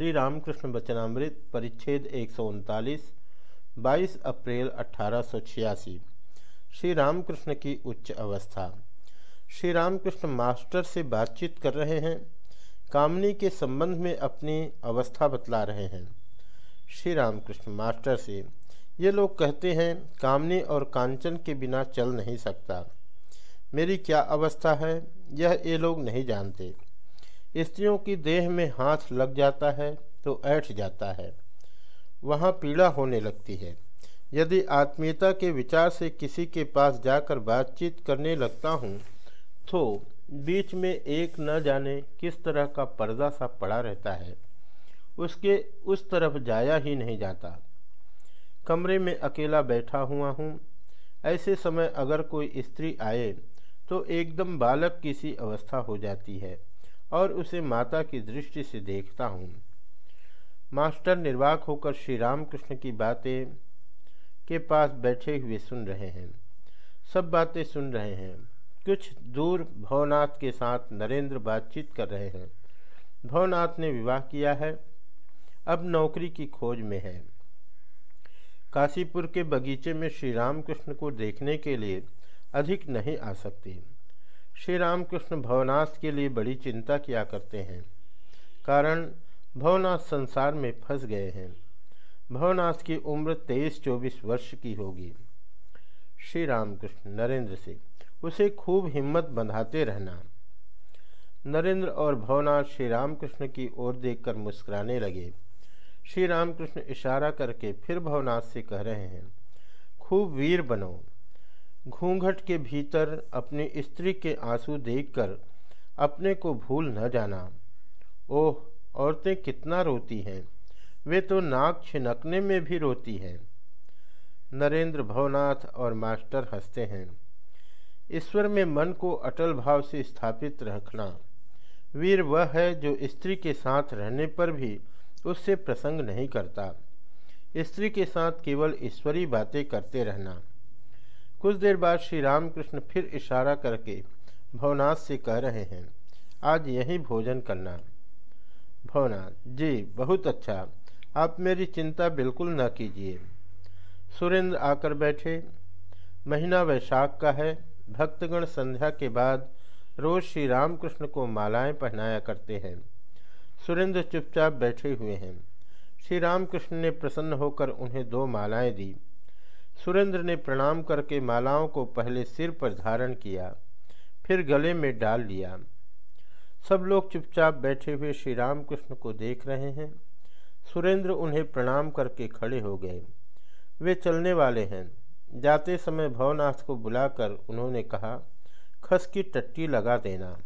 श्री रामकृष्ण वचनामृत परिच्छेद एक सौ उनतालीस, बाईस अप्रैल अठारह सौ छियासी। श्री रामकृष्ण की उच्च अवस्था। श्री रामकृष्ण मास्टर से बातचीत कर रहे हैं। कामनी के संबंध में अपनी अवस्था बतला रहे हैं। श्री रामकृष्ण मास्टर से, ये लोग कहते हैं, कामनी और कांचन के बिना चल नहीं सकता। मेरी क्या अवस्था है, यह ये लोग नहीं जानते। स्त्रियों की देह में हाथ लग जाता है तो ऐठ जाता है। वहाँ पीड़ा होने लगती है। यदि आत्मीयता के विचार से किसी के पास जाकर बातचीत करने लगता हूँ तो बीच में एक न जाने किस तरह का पर्दा सा पड़ा रहता है। उसके उस तरफ़ जाया ही नहीं जाता। कमरे में अकेला बैठा हुआ हूँ। ऐसे समय अगर कोई स्त्री आए तो एकदम बालक की सी अवस्था हो जाती है। और उसे माता की दृष्टि से देखता हूँ। मास्टर निर्वाक होकर श्री रामकृष्ण की बातें के पास बैठे हुए सुन रहे हैं। सब बातें सुन रहे हैं। कुछ दूर भवनाथ के साथ नरेंद्र बातचीत कर रहे हैं। भवनाथ ने विवाह किया है। अब नौकरी की खोज में है। काशीपुर के बगीचे में श्री रामकृष्ण को देखने के लिए अधिक नहीं आ सकती। श्री रामकृष्ण भवनाथ के लिए बड़ी चिंता किया करते हैं, कारण भवनाथ संसार में फंस गए हैं। भवनाथ की उम्र तेईस चौबीस वर्ष की होगी। श्री रामकृष्ण नरेंद्र से उसे खूब हिम्मत बंधाते रहना। नरेंद्र और भवनाथ श्री रामकृष्ण की ओर देखकर मुस्कुराने लगे। श्री रामकृष्ण इशारा करके फिर भवनाथ से कह रहे हैं, खूब वीर बनो। घूंघट के भीतर अपनी स्त्री के आँसू देखकर अपने को भूल न जाना। ओह, औरतें कितना रोती हैं। वे तो नाक छिनकने में भी रोती हैं। नरेंद्र भवनाथ और मास्टर हँसते हैं। ईश्वर में मन को अटल भाव से स्थापित रखना। वीर वह है जो स्त्री के साथ रहने पर भी उससे प्रसंग नहीं करता। स्त्री के साथ केवल ईश्वरी बातें करते रहना। कुछ देर बाद श्री रामकृष्ण फिर इशारा करके भवनाथ से कह रहे हैं, आज यही भोजन करना। भवनाथ, जी, बहुत अच्छा। आप मेरी चिंता बिल्कुल न कीजिए। सुरेंद्र आकर बैठे। महीना वैशाख का है। भक्तगण संध्या के बाद रोज श्री रामकृष्ण को मालाएँ पहनाया करते हैं। सुरेंद्र चुपचाप बैठे हुए हैं। श्री रामकृष्ण ने प्रसन्न होकर उन्हें दो मालाएँ दी। सुरेंद्र ने प्रणाम करके मालाओं को पहले सिर पर धारण किया, फिर गले में डाल लिया। सब लोग चुपचाप बैठे हुए श्री रामकृष्ण को देख रहे हैं। सुरेंद्र उन्हें प्रणाम करके खड़े हो गए। वे चलने वाले हैं। जाते समय भवनाथ को बुलाकर उन्होंने कहा, खस की टट्टी लगा देना।